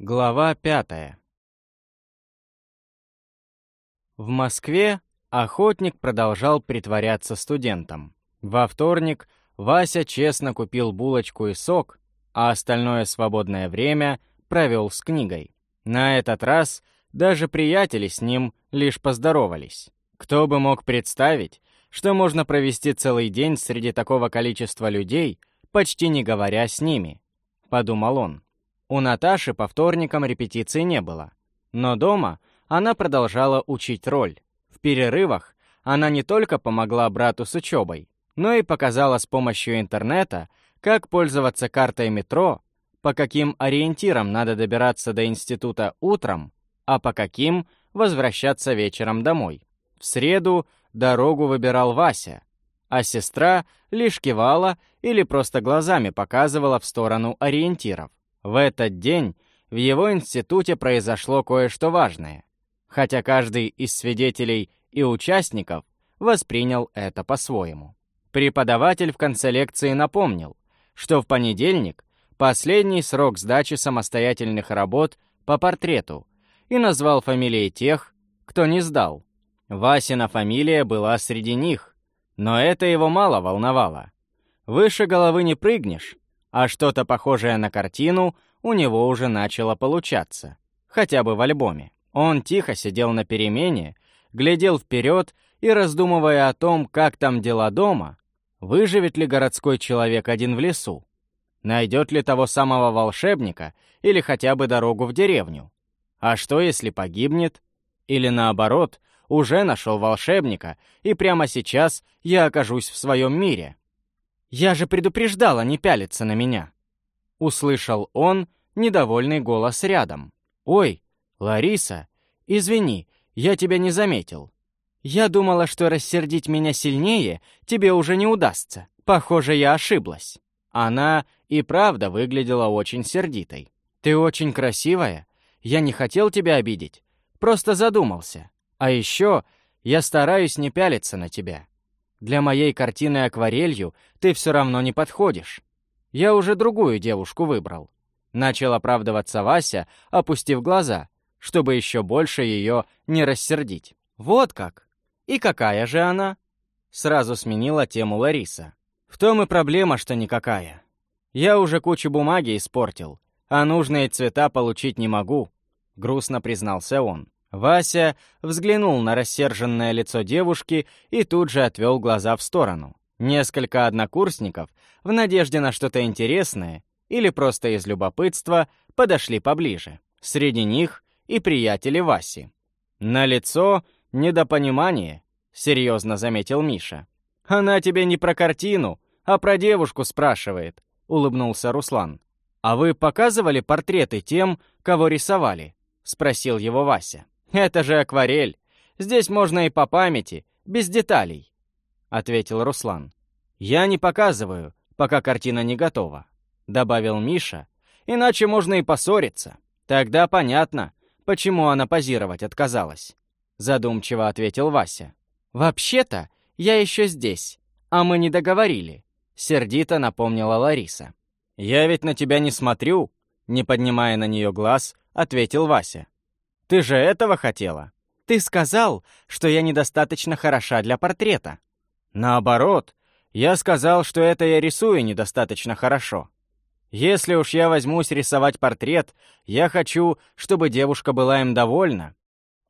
Глава пятая В Москве охотник продолжал притворяться студентом. Во вторник Вася честно купил булочку и сок, а остальное свободное время провел с книгой. На этот раз даже приятели с ним лишь поздоровались. Кто бы мог представить, что можно провести целый день среди такого количества людей, почти не говоря с ними, подумал он. У Наташи по вторникам репетиции не было. Но дома она продолжала учить роль. В перерывах она не только помогла брату с учебой, но и показала с помощью интернета, как пользоваться картой метро, по каким ориентирам надо добираться до института утром, а по каким возвращаться вечером домой. В среду дорогу выбирал Вася, а сестра лишь кивала или просто глазами показывала в сторону ориентиров. В этот день в его институте произошло кое-что важное, хотя каждый из свидетелей и участников воспринял это по-своему. Преподаватель в конце лекции напомнил, что в понедельник последний срок сдачи самостоятельных работ по портрету и назвал фамилии тех, кто не сдал. Васина фамилия была среди них, но это его мало волновало. Выше головы не прыгнешь, а что-то похожее на картину у него уже начало получаться, хотя бы в альбоме. Он тихо сидел на перемене, глядел вперед и, раздумывая о том, как там дела дома, выживет ли городской человек один в лесу, найдет ли того самого волшебника или хотя бы дорогу в деревню. А что, если погибнет? Или наоборот, уже нашел волшебника, и прямо сейчас я окажусь в своем мире? «Я же предупреждала не пялиться на меня!» Услышал он недовольный голос рядом. «Ой, Лариса, извини, я тебя не заметил. Я думала, что рассердить меня сильнее тебе уже не удастся. Похоже, я ошиблась». Она и правда выглядела очень сердитой. «Ты очень красивая. Я не хотел тебя обидеть. Просто задумался. А еще я стараюсь не пялиться на тебя. Для моей картины акварелью ты все равно не подходишь. Я уже другую девушку выбрал. Начал оправдываться Вася, опустив глаза, чтобы еще больше ее не рассердить. Вот как. И какая же она? Сразу сменила тему Лариса. В том и проблема, что никакая. Я уже кучу бумаги испортил, а нужные цвета получить не могу, грустно признался он. Вася взглянул на рассерженное лицо девушки и тут же отвел глаза в сторону. Несколько однокурсников, в надежде на что-то интересное или просто из любопытства, подошли поближе. Среди них и приятели Васи. «На лицо недопонимание», — серьезно заметил Миша. «Она тебе не про картину, а про девушку спрашивает», — улыбнулся Руслан. «А вы показывали портреты тем, кого рисовали?» — спросил его Вася. «Это же акварель. Здесь можно и по памяти, без деталей», — ответил Руслан. «Я не показываю, пока картина не готова», — добавил Миша. «Иначе можно и поссориться. Тогда понятно, почему она позировать отказалась», — задумчиво ответил Вася. «Вообще-то я еще здесь, а мы не договорили», — сердито напомнила Лариса. «Я ведь на тебя не смотрю», — не поднимая на нее глаз, ответил Вася. Ты же этого хотела? Ты сказал, что я недостаточно хороша для портрета. Наоборот, я сказал, что это я рисую недостаточно хорошо. Если уж я возьмусь рисовать портрет, я хочу, чтобы девушка была им довольна.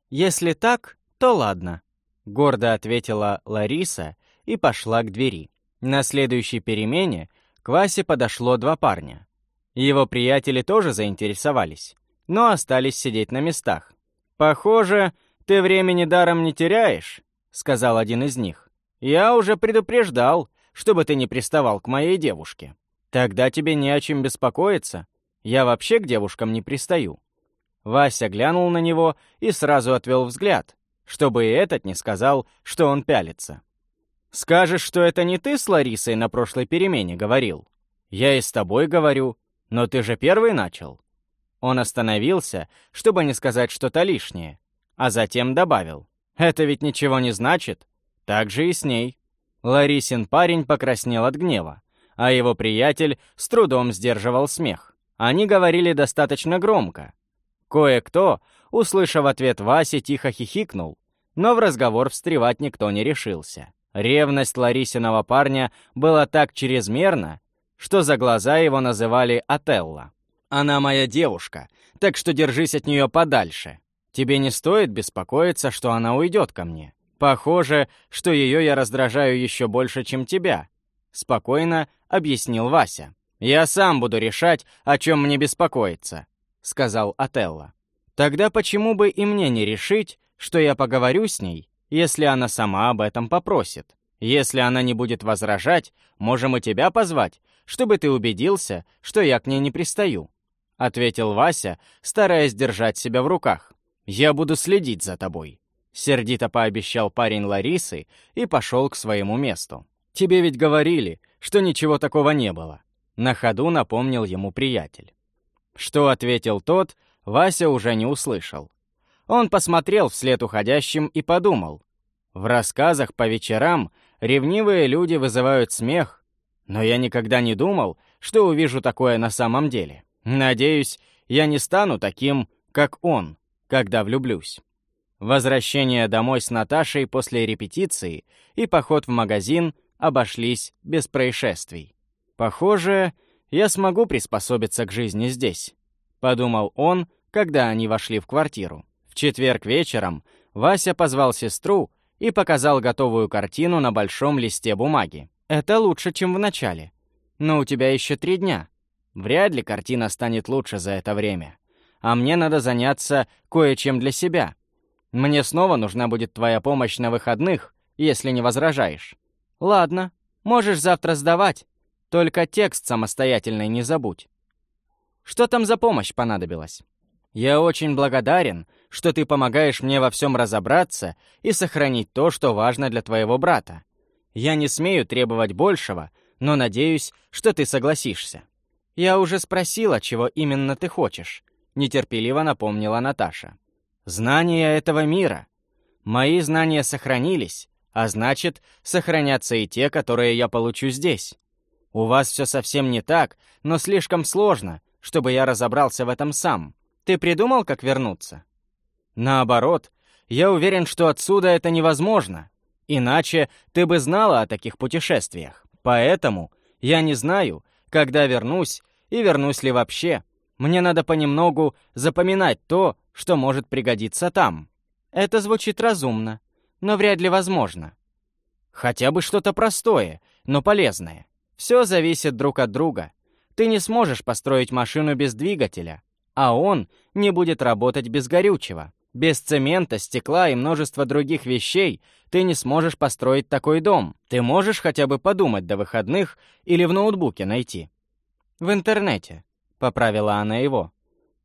Если так, то ладно, гордо ответила Лариса и пошла к двери. На следующей перемене к Васе подошло два парня. Его приятели тоже заинтересовались но остались сидеть на местах. «Похоже, ты времени даром не теряешь», — сказал один из них. «Я уже предупреждал, чтобы ты не приставал к моей девушке. Тогда тебе не о чем беспокоиться. Я вообще к девушкам не пристаю». Вася глянул на него и сразу отвел взгляд, чтобы и этот не сказал, что он пялится. «Скажешь, что это не ты с Ларисой на прошлой перемене говорил?» «Я и с тобой говорю, но ты же первый начал». Он остановился, чтобы не сказать что-то лишнее, а затем добавил. «Это ведь ничего не значит. Так же и с ней». Ларисин парень покраснел от гнева, а его приятель с трудом сдерживал смех. Они говорили достаточно громко, Кое-кто, услышав ответ Васи, тихо хихикнул, но в разговор встревать никто не решился. Ревность Ларисиного парня была так чрезмерна, что за глаза его называли Отелло. «Она моя девушка, так что держись от нее подальше. Тебе не стоит беспокоиться, что она уйдет ко мне. Похоже, что ее я раздражаю еще больше, чем тебя», — спокойно объяснил Вася. «Я сам буду решать, о чем мне беспокоиться», — сказал Отелло. «Тогда почему бы и мне не решить, что я поговорю с ней, если она сама об этом попросит? Если она не будет возражать, можем и тебя позвать, чтобы ты убедился, что я к ней не пристаю», — ответил Вася, стараясь держать себя в руках. «Я буду следить за тобой», — сердито пообещал парень Ларисы и пошел к своему месту. «Тебе ведь говорили, что ничего такого не было», — на ходу напомнил ему приятель. Что ответил тот, Вася уже не услышал. Он посмотрел вслед уходящим и подумал. В рассказах по вечерам ревнивые люди вызывают смех, но я никогда не думал, что увижу такое на самом деле. Надеюсь, я не стану таким, как он, когда влюблюсь. Возвращение домой с Наташей после репетиции и поход в магазин обошлись без происшествий. Похоже, я смогу приспособиться к жизни здесь», — подумал он, когда они вошли в квартиру. В четверг вечером Вася позвал сестру и показал готовую картину на большом листе бумаги. «Это лучше, чем в начале. Но у тебя еще три дня. Вряд ли картина станет лучше за это время. А мне надо заняться кое-чем для себя. Мне снова нужна будет твоя помощь на выходных, если не возражаешь. Ладно, можешь завтра сдавать, только текст самостоятельный не забудь. Что там за помощь понадобилась? Я очень благодарен, что ты помогаешь мне во всем разобраться и сохранить то, что важно для твоего брата. Я не смею требовать большего, но надеюсь, что ты согласишься. Я уже спросила, чего именно ты хочешь, нетерпеливо напомнила Наташа. Знания этого мира. Мои знания сохранились, а значит, сохранятся и те, которые я получу здесь. У вас все совсем не так, но слишком сложно, чтобы я разобрался в этом сам. Ты придумал, как вернуться? Наоборот, я уверен, что отсюда это невозможно. Иначе ты бы знала о таких путешествиях. Поэтому я не знаю, когда вернусь и вернусь ли вообще. Мне надо понемногу запоминать то, что может пригодиться там. Это звучит разумно, но вряд ли возможно. Хотя бы что-то простое, но полезное. Все зависит друг от друга. Ты не сможешь построить машину без двигателя, а он не будет работать без горючего. Без цемента, стекла и множества других вещей ты не сможешь построить такой дом. Ты можешь хотя бы подумать до выходных или в ноутбуке найти. В интернете, поправила она его.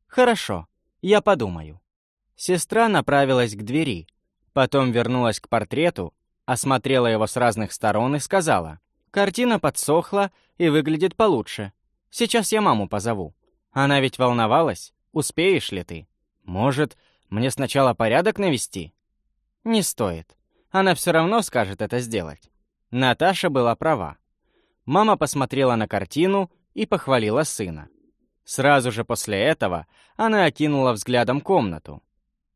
Хорошо, я подумаю. Сестра направилась к двери, потом вернулась к портрету, осмотрела его с разных сторон и сказала: Картина подсохла и выглядит получше. Сейчас я маму позову. Она ведь волновалась. Успеешь ли ты? Может, мне сначала порядок навести? Не стоит. Она все равно скажет это сделать. Наташа была права. Мама посмотрела на картину и похвалила сына. Сразу же после этого она окинула взглядом комнату.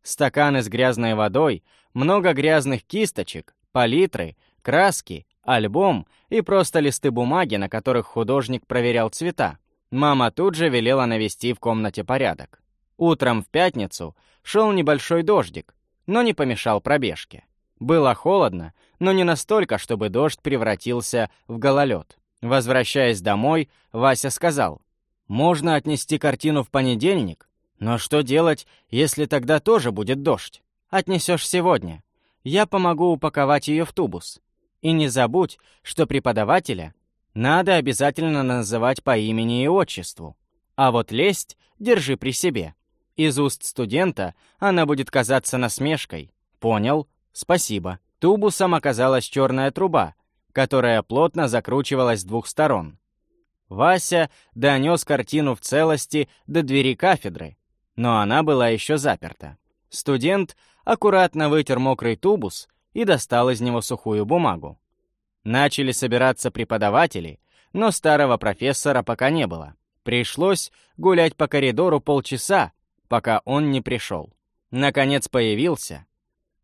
Стаканы с грязной водой, много грязных кисточек, палитры, краски альбом и просто листы бумаги, на которых художник проверял цвета. Мама тут же велела навести в комнате порядок. Утром в пятницу шел небольшой дождик, но не помешал пробежке. Было холодно, но не настолько, чтобы дождь превратился в гололед. Возвращаясь домой, Вася сказал, «Можно отнести картину в понедельник, но что делать, если тогда тоже будет дождь? Отнесешь сегодня. Я помогу упаковать ее в тубус. И не забудь, что преподавателя надо обязательно называть по имени и отчеству. А вот лесть держи при себе. Из уст студента она будет казаться насмешкой. Понял? Спасибо. Тубусом оказалась черная труба, которая плотно закручивалась с двух сторон. Вася донес картину в целости до двери кафедры, но она была еще заперта. Студент аккуратно вытер мокрый тубус и достал из него сухую бумагу. Начали собираться преподаватели, но старого профессора пока не было. Пришлось гулять по коридору полчаса, пока он не пришел. Наконец появился.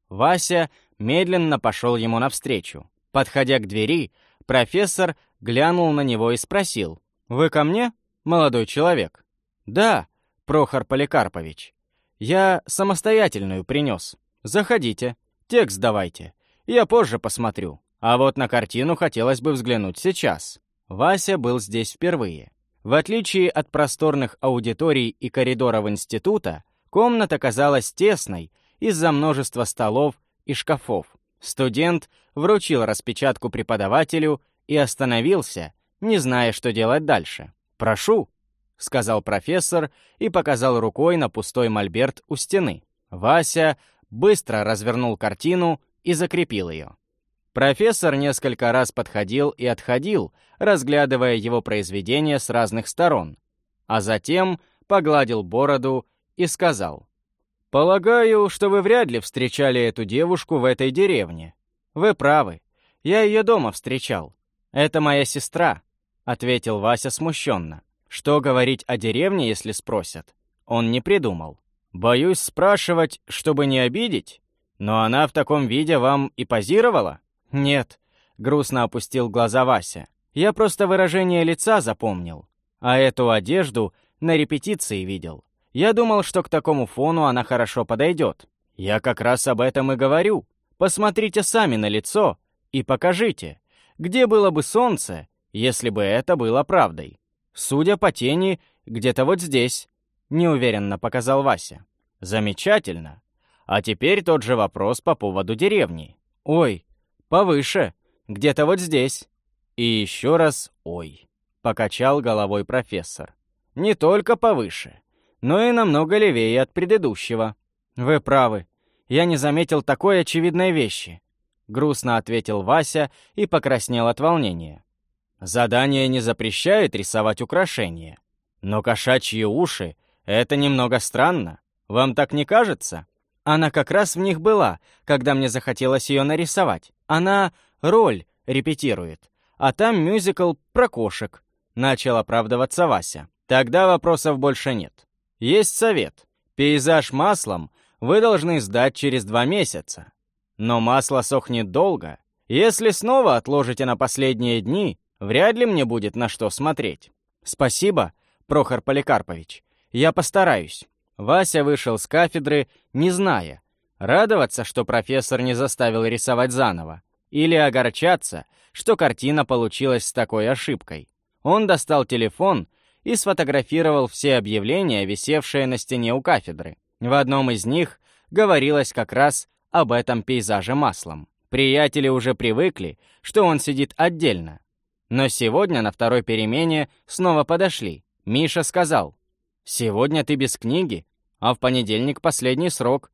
Вася медленно пошел ему навстречу. Подходя к двери, профессор глянул на него и спросил. «Вы ко мне, молодой человек?» «Да, Прохор Поликарпович. Я самостоятельную принес. Заходите, текст давайте. Я позже посмотрю. А вот на картину хотелось бы взглянуть сейчас». Вася был здесь впервые. В отличие от просторных аудиторий и коридоров института, комната казалась тесной из-за множества столов и шкафов. Студент вручил распечатку преподавателю и остановился, не зная, что делать дальше. «Прошу», — сказал профессор и показал рукой на пустой мольберт у стены. Вася быстро развернул картину и закрепил ее. Профессор несколько раз подходил и отходил, разглядывая его произведение с разных сторон, а затем погладил бороду и сказал, «Полагаю, что вы вряд ли встречали эту девушку в этой деревне. Вы правы, я ее дома встречал. Это моя сестра», — ответил Вася смущенно. Что говорить о деревне, если спросят? Он не придумал. «Боюсь спрашивать, чтобы не обидеть, но она в таком виде вам и позировала?» «Нет», — грустно опустил глаза Вася. «Я просто выражение лица запомнил, а эту одежду на репетиции видел. Я думал, что к такому фону она хорошо подойдет. Я как раз об этом и говорю. Посмотрите сами на лицо и покажите, где было бы солнце, если бы это было правдой. Судя по тени, где-то вот здесь», — неуверенно показал Вася. «Замечательно. А теперь тот же вопрос по поводу деревни. Ой, Повыше, где-то вот здесь. И еще раз ой. Покачал головой профессор. Не только повыше, но и намного левее от предыдущего. Вы правы. Я не заметил такой очевидной вещи. Грустно ответил Вася и покраснел от волнения. Задание не запрещает рисовать украшения. Но кошачьи уши — это немного странно. Вам так не кажется? Она как раз в них была, когда мне захотелось ее нарисовать. Она роль репетирует, а там мюзикл про кошек. Начал оправдываться Вася. Тогда вопросов больше нет. Есть совет. Пейзаж маслом вы должны сдать через два месяца. Но масло сохнет долго. Если снова отложите на последние дни, вряд ли мне будет на что смотреть. Спасибо, Прохор Поликарпович. Я постараюсь. Вася вышел с кафедры, не зная, радоваться, что профессор не заставил рисовать заново, или огорчаться, что картина получилась с такой ошибкой. Он достал телефон и сфотографировал все объявления, висевшие на стене у кафедры. В одном из них говорилось как раз об этом пейзаже маслом. Приятели уже привыкли, что он сидит отдельно. Но сегодня на второй перемене снова подошли. Миша сказал, Сегодня ты без книги, а в понедельник последний срок.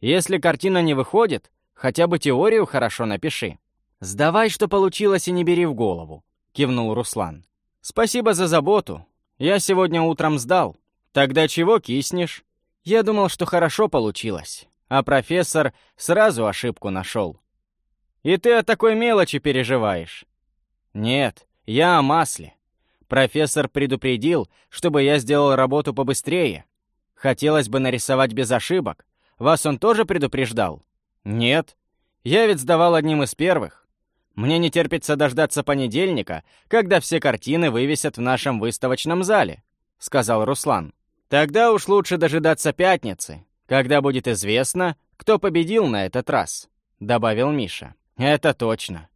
Если картина не выходит, хотя бы теорию хорошо напиши. Сдавай, что получилось, и не бери в голову, кивнул Руслан. Спасибо за заботу. Я сегодня утром сдал. Тогда чего киснешь? Я думал, что хорошо получилось, а профессор сразу ошибку нашел. И ты о такой мелочи переживаешь? Нет, я о масле. Профессор предупредил, чтобы я сделал работу побыстрее. Хотелось бы нарисовать без ошибок. Вас он тоже предупреждал? Нет. Я ведь сдавал одним из первых. Мне не терпится дождаться понедельника, когда все картины вывесят в нашем выставочном зале, сказал Руслан. Тогда уж лучше дожидаться пятницы, когда будет известно, кто победил на этот раз, добавил Миша. Это точно.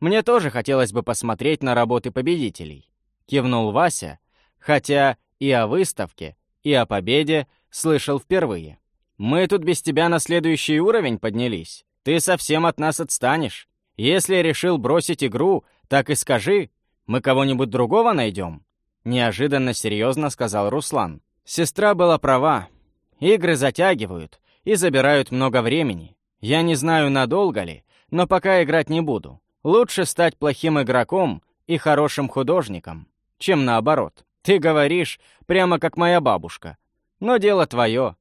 Мне тоже хотелось бы посмотреть на работы победителей. — кивнул Вася, хотя и о выставке, и о победе слышал впервые. «Мы тут без тебя на следующий уровень поднялись. Ты совсем от нас отстанешь. Если решил бросить игру, так и скажи. Мы кого-нибудь другого найдем?» Неожиданно серьезно сказал Руслан. Сестра была права. Игры затягивают и забирают много времени. Я не знаю, надолго ли, но пока играть не буду. Лучше стать плохим игроком и хорошим художником чем наоборот. Ты говоришь, прямо как моя бабушка. Но дело твое.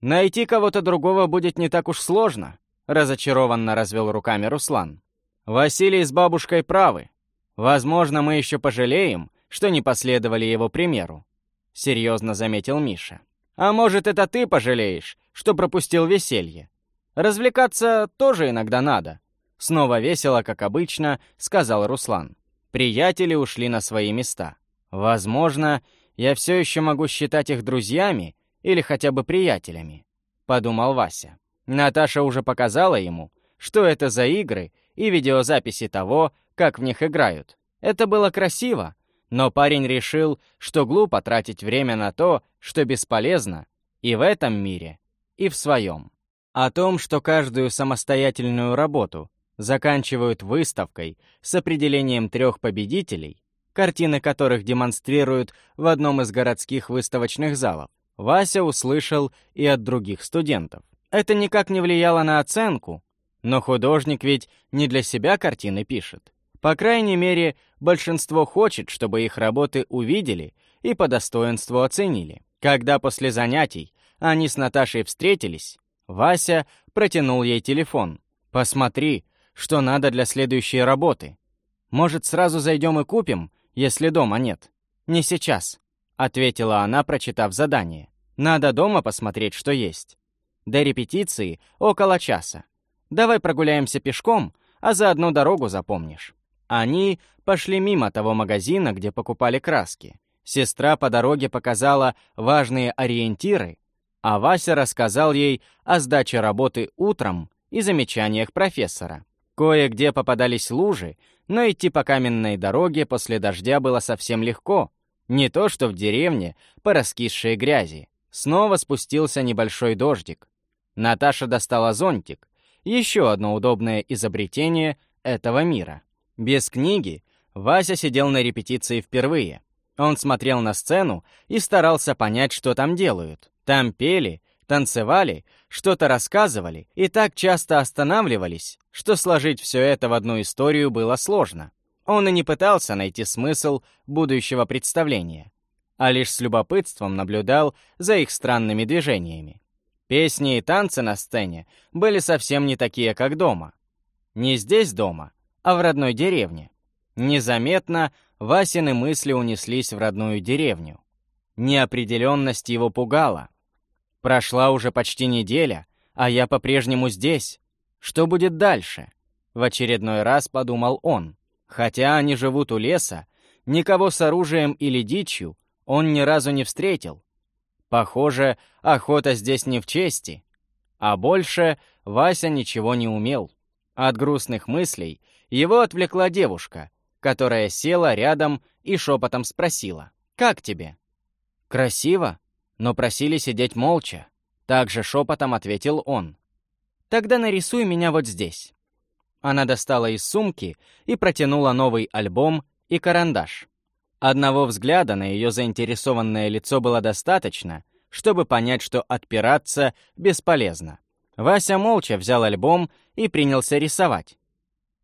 Найти кого-то другого будет не так уж сложно, разочарованно развел руками Руслан. Василий с бабушкой правы. Возможно, мы еще пожалеем, что не последовали его примеру, серьезно заметил Миша. А может, это ты пожалеешь, что пропустил веселье? Развлекаться тоже иногда надо. Снова весело, как обычно, сказал Руслан. Приятели ушли на свои места. Возможно, я все еще могу считать их друзьями или хотя бы приятелями, подумал Вася. Наташа уже показала ему, что это за игры и видеозаписи того, как в них играют. Это было красиво, но парень решил, что глупо тратить время на то, что бесполезно, и в этом мире, и в своем. О том, что каждую самостоятельную работу заканчивают выставкой с определением трех победителей, картины которых демонстрируют в одном из городских выставочных залов, Вася услышал и от других студентов. Это никак не влияло на оценку, но художник ведь не для себя картины пишет. По крайней мере, большинство хочет, чтобы их работы увидели и по достоинству оценили. Когда после занятий они с Наташей встретились, Вася протянул ей телефон. «Посмотри, что надо для следующей работы. Может, сразу зайдем и купим, если дома нет?» «Не сейчас», — ответила она, прочитав задание. «Надо дома посмотреть, что есть. До репетиции около часа. Давай прогуляемся пешком, а заодно дорогу запомнишь». Они пошли мимо того магазина, где покупали краски. Сестра по дороге показала важные ориентиры, а Вася рассказал ей о сдаче работы утром и замечаниях профессора. Кое-где попадались лужи, но идти по каменной дороге после дождя было совсем легко. Не то, что в деревне, по раскисшей грязи. Снова спустился небольшой дождик. Наташа достала зонтик, еще одно удобное изобретение этого мира. Без книги Вася сидел на репетиции впервые. Он смотрел на сцену и старался понять, что там делают. Там пели, танцевали, что-то рассказывали и так часто останавливались, что сложить все это в одну историю было сложно. Он и не пытался найти смысл будущего представления, а лишь с любопытством наблюдал за их странными движениями. Песни и танцы на сцене были совсем не такие, как дома. Не здесь дома, а в родной деревне. Незаметно Васины мысли унеслись в родную деревню. Неопределенность его пугала. Прошла уже почти неделя, а я по-прежнему здесь. Что будет дальше? В очередной раз подумал он. Хотя они живут у леса, никого с оружием или дичью он ни разу не встретил. Похоже, охота здесь не в чести. А больше Вася ничего не умел. От грустных мыслей его отвлекла девушка, которая села рядом и шепотом спросила. «Как тебе?» «Красиво, но просили сидеть молча». Также шепотом ответил он. «Тогда нарисуй меня вот здесь». Она достала из сумки и протянула новый альбом и карандаш. Одного взгляда на ее заинтересованное лицо было достаточно, чтобы понять, что отпираться бесполезно. Вася молча взял альбом и принялся рисовать.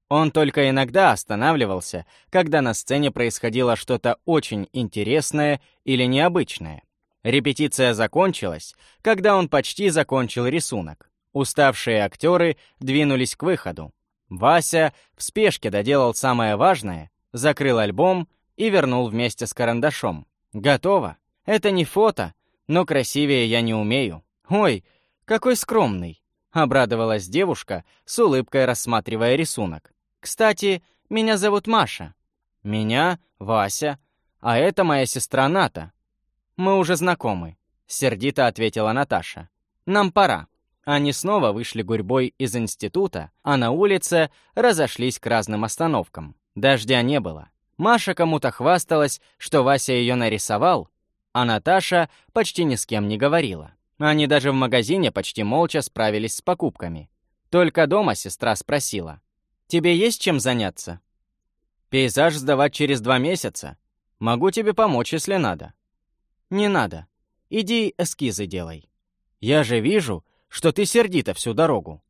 Он только иногда останавливался, когда на сцене происходило что-то очень интересное или необычное. Репетиция закончилась, когда он почти закончил рисунок. Уставшие актеры двинулись к выходу. Вася в спешке доделал самое важное, закрыл альбом и вернул вместе с карандашом. Готово. Это не фото, но красивее я не умею. Ой, какой скромный. Обрадовалась девушка, с улыбкой рассматривая рисунок. Кстати, меня зовут Маша. Меня Вася, а это моя сестра Ната. Мы уже знакомы, сердито ответила Наташа. Нам пора. Они снова вышли гурьбой из института, а на улице разошлись к разным остановкам. Дождя не было. Маша кому-то хвасталась, что Вася ее нарисовал, а Наташа почти ни с кем не говорила. Они даже в магазине почти молча справились с покупками. Только дома сестра спросила. «Тебе есть чем заняться?» «Пейзаж сдавать через два месяца. Могу тебе помочь, если надо». «Не надо. Иди эскизы делай. Я же вижу, что ты сердита всю дорогу.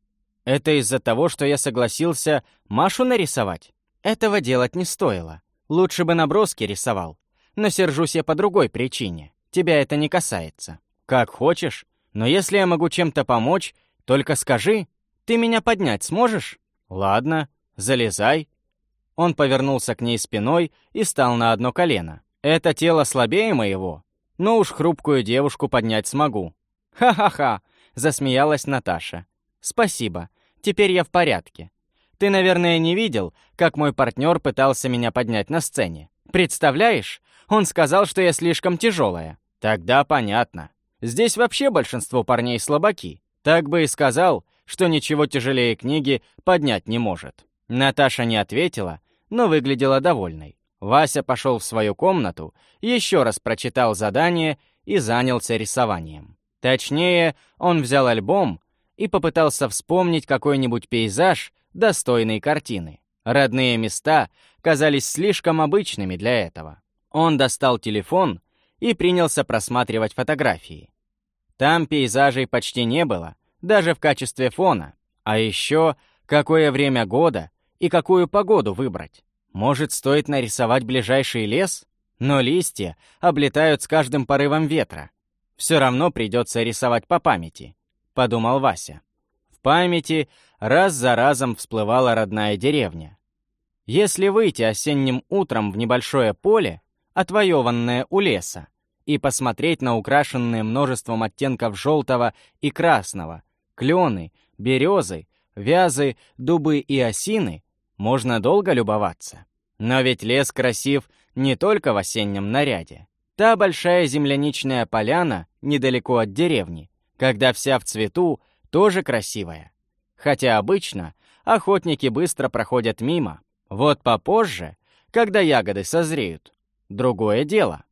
Это из-за того, что я согласился Машу нарисовать? Этого делать не стоило. Лучше бы наброски рисовал. Но сержусь я по другой причине. Тебя это не касается. Как хочешь. Но если я могу чем-то помочь, только скажи. Ты меня поднять сможешь? Ладно, залезай. Он повернулся к ней спиной и стал на одно колено. Это тело слабее моего, но уж хрупкую девушку поднять смогу». «Ха-ха-ха!» — засмеялась Наташа. «Спасибо. Теперь я в порядке. Ты, наверное, не видел, как мой партнер пытался меня поднять на сцене. Представляешь? Он сказал, что я слишком тяжелая. Тогда понятно. Здесь вообще большинство парней слабаки. Так бы и сказал, что ничего тяжелее книги поднять не может. Наташа не ответила, но выглядела довольной. Вася пошел в свою комнату, еще раз прочитал задание и занялся рисованием. Точнее, он взял альбом и попытался вспомнить какой-нибудь пейзаж, достойной картины. Родные места казались слишком обычными для этого. Он достал телефон и принялся просматривать фотографии. Там пейзажей почти не было, даже в качестве фона. А еще, какое время года и какую погоду выбрать. Может, стоит нарисовать ближайший лес? Но листья облетают с каждым порывом ветра. Все равно придется рисовать по памяти, подумал Вася. Памяти раз за разом всплывала родная деревня. Если выйти осенним утром в небольшое поле, отвоеванное у леса, и посмотреть на украшенные множеством оттенков желтого и красного, клены, березы, вязы, дубы и осины, можно долго любоваться. Но ведь лес красив не только в осеннем наряде. Та большая земляничная поляна недалеко от деревни, когда вся в цвету, тоже красивая. Хотя обычно охотники быстро проходят мимо. Вот попозже, когда ягоды созреют, другое дело.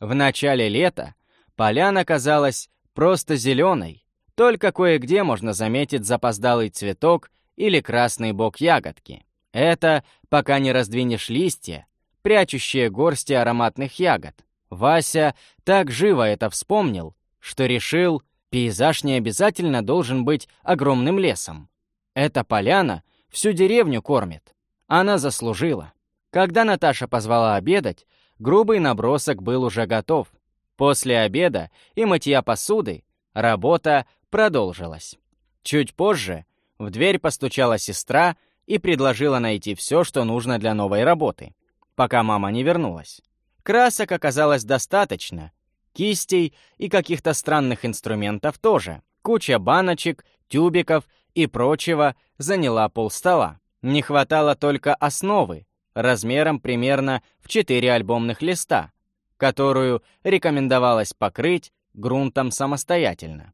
В начале лета поляна казалась просто зеленой, только кое-где можно заметить запоздалый цветок или красный бок ягодки. Это пока не раздвинешь листья, прячущие горсти ароматных ягод. Вася так живо это вспомнил, что решил, пейзаж не обязательно должен быть огромным лесом. Эта поляна всю деревню кормит. Она заслужила. Когда Наташа позвала обедать, грубый набросок был уже готов. После обеда и мытья посуды работа продолжилась. Чуть позже в дверь постучала сестра и предложила найти все, что нужно для новой работы, пока мама не вернулась. Красок оказалось достаточно, кистей и каких-то странных инструментов тоже, куча баночек, тюбиков и прочего заняла полстола. Не хватало только основы, размером примерно в 4 альбомных листа, которую рекомендовалось покрыть грунтом самостоятельно.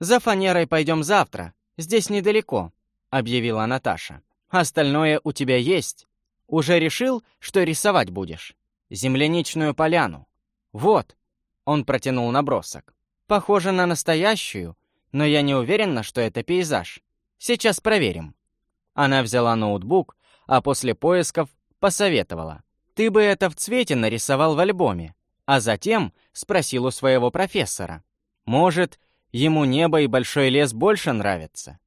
«За фанерой пойдем завтра, здесь недалеко», — объявила Наташа. «Остальное у тебя есть. Уже решил, что рисовать будешь? Земляничную поляну. Вот». Он протянул набросок. «Похоже на настоящую, но я не уверена, что это пейзаж. Сейчас проверим». Она взяла ноутбук, а после поисков посоветовала. «Ты бы это в цвете нарисовал в альбоме, а затем спросил у своего профессора. Может, ему небо и большой лес больше нравятся?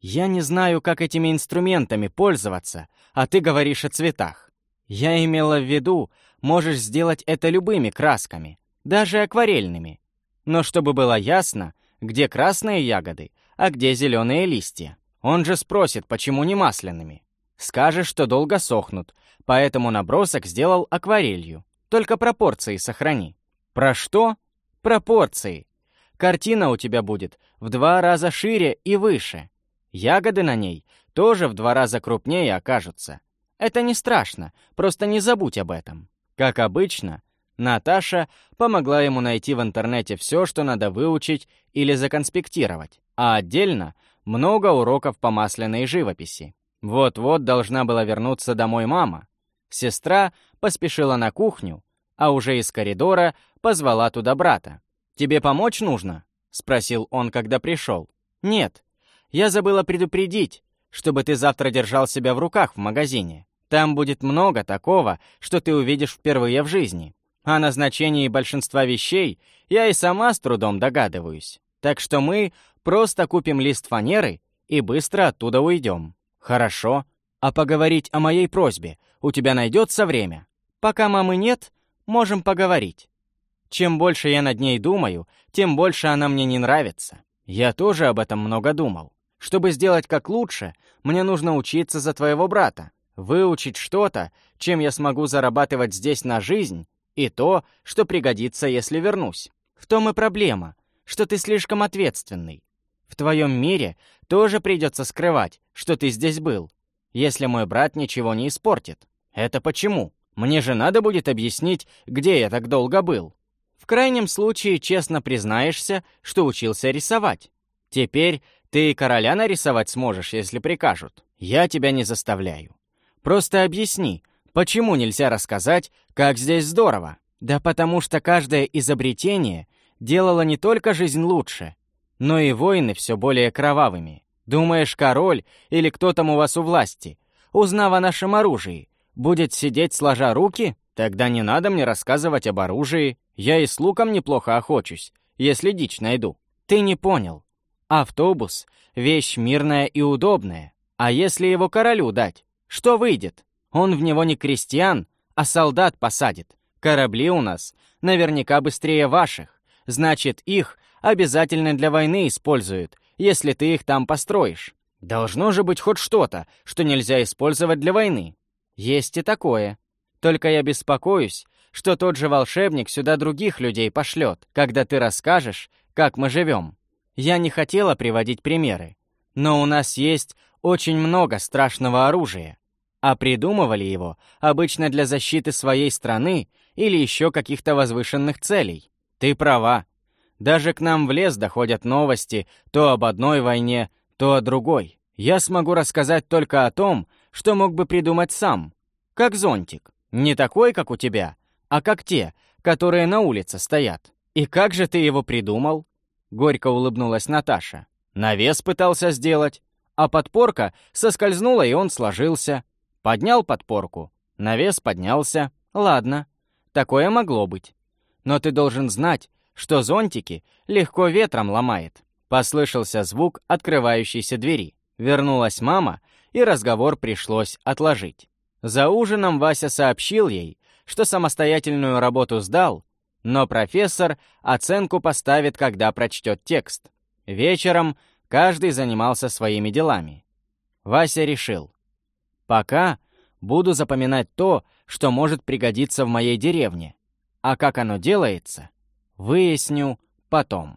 Я не знаю, как этими инструментами пользоваться, а ты говоришь о цветах. Я имела в виду, можешь сделать это любыми красками, даже акварельными. Но чтобы было ясно, где красные ягоды, а где зеленые листья. Он же спросит, почему не масляными. Скажешь, что долго сохнут, поэтому набросок сделал акварелью. Только пропорции сохрани. Про что? Пропорции. Картина у тебя будет в два раза шире и выше. Ягоды на ней тоже в два раза крупнее окажутся. Это не страшно, просто не забудь об этом. Как обычно, Наташа помогла ему найти в интернете все, что надо выучить или законспектировать, а отдельно много уроков по масляной живописи. Вот-вот должна была вернуться домой мама. Сестра поспешила на кухню, а уже из коридора позвала туда брата. «Тебе помочь нужно?» — спросил он, когда пришел. «Нет, я забыла предупредить, чтобы ты завтра держал себя в руках в магазине. Там будет много такого, что ты увидишь впервые в жизни. О назначении большинства вещей я и сама с трудом догадываюсь. Так что мы просто купим лист фанеры и быстро оттуда уйдем. Хорошо. А поговорить о моей просьбе у тебя найдется время? Пока мамы нет, можем поговорить. Чем больше я над ней думаю, тем больше она мне не нравится. Я тоже об этом много думал. Чтобы сделать как лучше, мне нужно учиться за твоего брата, выучить что-то, чем я смогу зарабатывать здесь на жизнь и то, что пригодится, если вернусь. В том и проблема, что ты слишком ответственный. В твоем мире тоже придется скрывать, что ты здесь был, если мой брат ничего не испортит. Это почему? Мне же надо будет объяснить, где я так долго был. В крайнем случае честно признаешься, что учился рисовать. Теперь ты короля нарисовать сможешь, если прикажут. Я тебя не заставляю. Просто объясни, почему нельзя рассказать, как здесь здорово? Да потому что каждое изобретение делало не только жизнь лучше, но и войны все более кровавыми. Думаешь, король или кто там у вас у власти, узнав о нашем оружии, будет сидеть сложа руки? Тогда не надо мне рассказывать об оружии. Я и с луком неплохо охочусь, если дичь найду. Ты не понял. Автобус — вещь мирная и удобная. А если его королю дать, что выйдет? Он в него не крестьян, а солдат посадит. Корабли у нас наверняка быстрее ваших. Значит, их обязательно для войны используют, если ты их там построишь. Должно же быть хоть что-то, что нельзя использовать для войны. Есть и такое. Только я беспокоюсь, что тот же волшебник сюда других людей пошлет, когда ты расскажешь, как мы живем. Я не хотела приводить примеры, но у нас есть очень много страшного оружия, а придумывали его обычно для защиты своей страны или еще каких-то возвышенных целей. Ты права, даже к нам в лес доходят новости то об одной войне, то о другой. Я смогу рассказать только о том, что мог бы придумать сам. Как зонтик. Не такой, как у тебя, а как те, которые на улице стоят. И как же ты его придумал? Горько улыбнулась Наташа. Навес пытался сделать, а подпорка соскользнула, и он сложился. Поднял подпорку. Навес поднялся. Ладно, такое могло быть. Но ты должен знать, что зонтики легко ветром ломает. Послышался звук открывающейся двери. Вернулась мама, и разговор пришлось отложить. За ужином Вася сообщил ей, что самостоятельную работу сдал, но профессор оценку поставит, когда прочтет текст. Вечером каждый занимался своими делами. Вася решил. «Пока буду запоминать то, что может пригодиться в моей деревне. А как оно делается, Выясню потом.